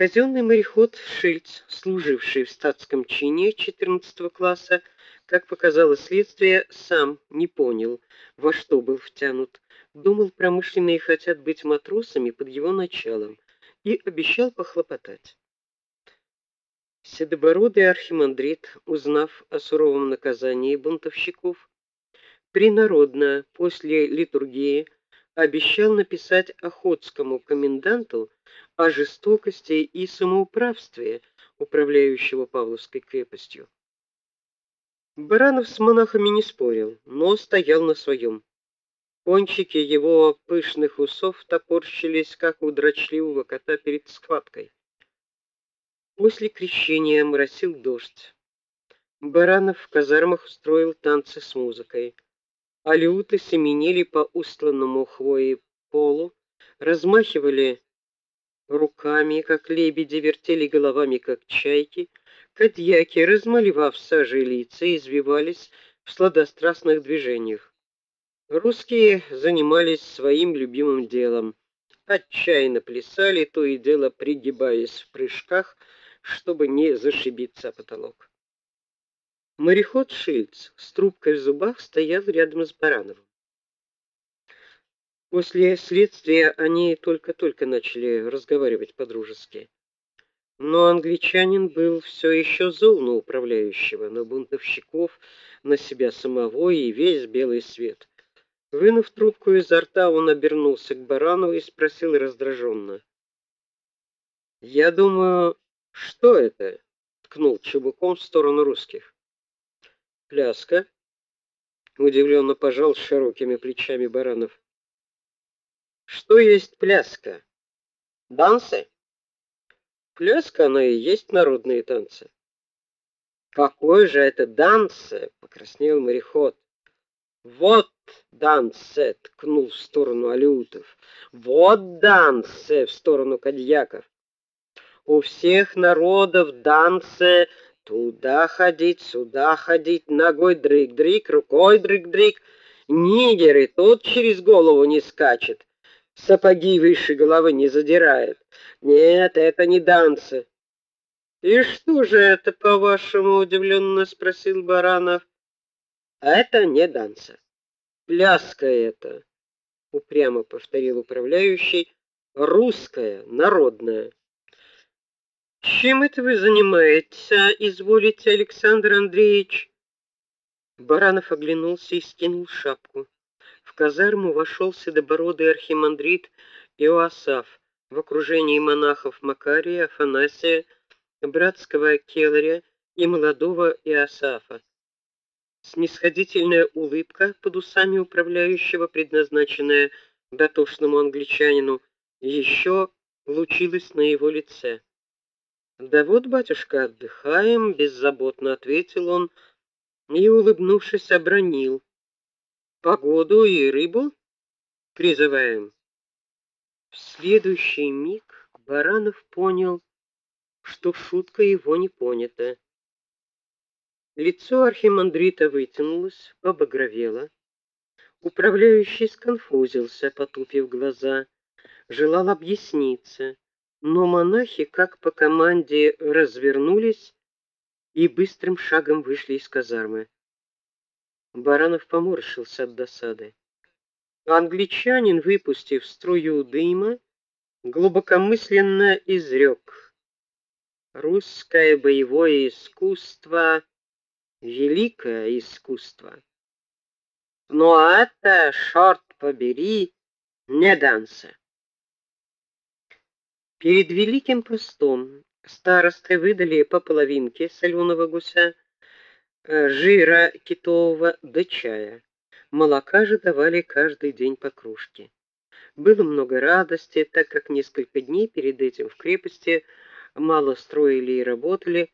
Казенный мореход Шильц, служивший в статском чине 14 класса, как показало следствие, сам не понял, во что был втянут. Думал, промышленные хотят быть матросами под его началом и обещал похлопотать. Седобородый архимандрит, узнав о суровом наказании бунтовщиков, принародно после литургии обещал написать охотскому коменданту о жестокости и самоуправстве управляющего Павловской крепостью. Баранов с монахами не спорил, но стоял на своем. Кончики его пышных усов топорщились, как у дрочливого кота перед схваткой. После крещения моросил дождь. Баранов в казармах устроил танцы с музыкой. Алиуты семенили по устланному хвоей полу, размахивали руками, как лебеди, вертели головами, как чайки. Кадьяки, размалевав сажей лица, извивались в сладострастных движениях. Русские занимались своим любимым делом. Отчаянно плясали, то и дело пригибаясь в прыжках, чтобы не зашибиться о потолок. Мореход Шильц с трубкой в зубах стоял рядом с Барановым. После следствия они только-только начали разговаривать по-дружески. Но англичанин был все еще зол на управляющего, на бунтовщиков, на себя самого и весь белый свет. Вынув трубку изо рта, он обернулся к Баранову и спросил раздраженно: "Я думаю, что это?" ткнул чубуком в сторону русских. Пляска? Удивленно пожал широкими плечами Баранов. Что есть пляска? Дансы? Пляска она и есть народные танцы. Какой же это дансы? покраснел мореход. Вот дансе, ткнул в сторону алютов. Вот дансе в сторону кадьяков. У всех народов дансе Туда ходить, сюда ходить, ногой дрык-дрык, рукой дрык-дрык. Нигеры тот через голову не скачет, сапоги выше головы не задирает. Нет, это не данцы. И что же это, по-вашему, удивленно спросил Баранов. Это не данцы. Пляска это, упрямо повторил управляющий, русская, народная. Чем это вы занимаетесь, изволите, Александр Андреевич? Баранов оглянулся и скинул шапку. В казарму вошел седобородый архимандрит Иоасаф в окружении монахов Макария, Афанасия, братского Келаря и молодого Иосафа. Снисходительная улыбка под усами управляющего, предназначенная дотошному англичанину, еще лучилась на его лице. Да вот, батюшка, отдыхаем, беззаботно ответил он и улыбнувшись обронил: Погоду и рыбу призываем. В следующий миг Баранов понял, что шутка его не понята. Лицо архимандрита вытянулось, побагровело. Управляющий сконфузился, потупив глаза, желал объясниться но монахи, как по команде, развернулись и быстрым шагом вышли из казармы. Баранов поморщился от досады. Англичанин, выпустив струю дыма, глубокомысленно изрек: "Русское боевое искусство великое искусство. Но это, шорт побери, не данса. Перед Великим постом старосты выдали по половинке соленого гуся, жира китового да чая. Молока же давали каждый день по кружке. Было много радости, так как несколько дней перед этим в крепости мало строили и работали.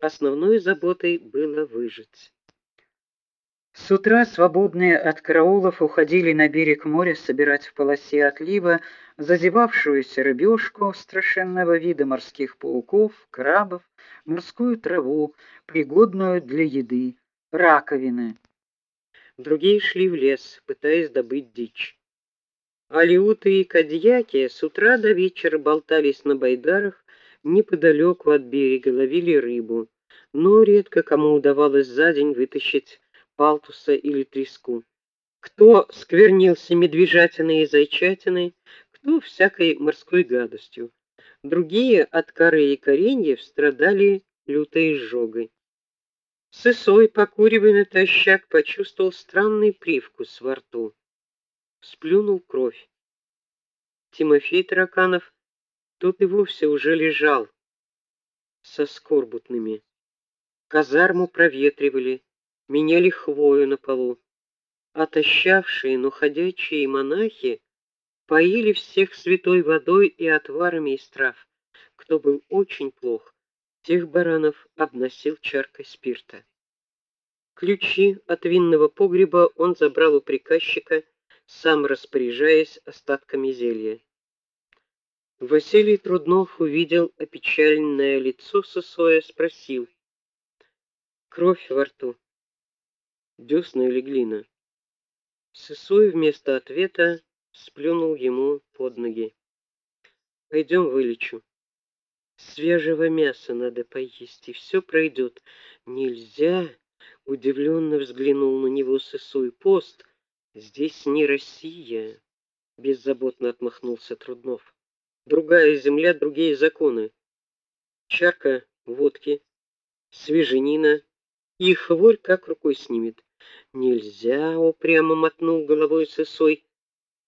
Основной заботой было выжить. С утра свободные от караулов уходили на берег моря собирать в полосе отлива зазевавшуюся рыбешку страшенного вида морских пауков, крабов, морскую траву, пригодную для еды, раковины. Другие шли в лес, пытаясь добыть дичь. Алиуты и кадьяки с утра до вечера болтались на байдарах неподалеку от берега ловили рыбу, но редко кому удавалось за день вытащить палтуса или треску. Кто сквернился медвежатиной и зайчатиной, кто всякой морской гадостью. Другие от коры и кореньев страдали лютой изжогой. Сысой, покуривая натощак, почувствовал странный привкус во рту. Сплюнул кровь. Тимофей Тараканов тут и вовсе уже лежал со скорбутными. Казарму проветривали, меняли хвою на полу. Отощавшие, но ходячие монахи поили всех святой водой и отварами из трав. Кто был очень плох, тех баранов обносил чаркой спирта. Ключи от винного погреба он забрал у приказчика, сам распоряжаясь остатками зелья. Василий Труднов увидел опечаленное лицо Сосоя, спросил: "Кровь во рту? Десна или глина?" Сысой вместо ответа сплюнул ему под ноги. Пойдем вылечу. Свежего мяса надо поесть, и все пройдет. Нельзя, удивленно взглянул на него Сысой. Пост здесь не Россия, беззаботно отмахнулся Труднов. Другая земля, другие законы. Чарка водки, свеженина, и хворь как рукой снимет. Нельзя, упрямо мотнул головой Сысой.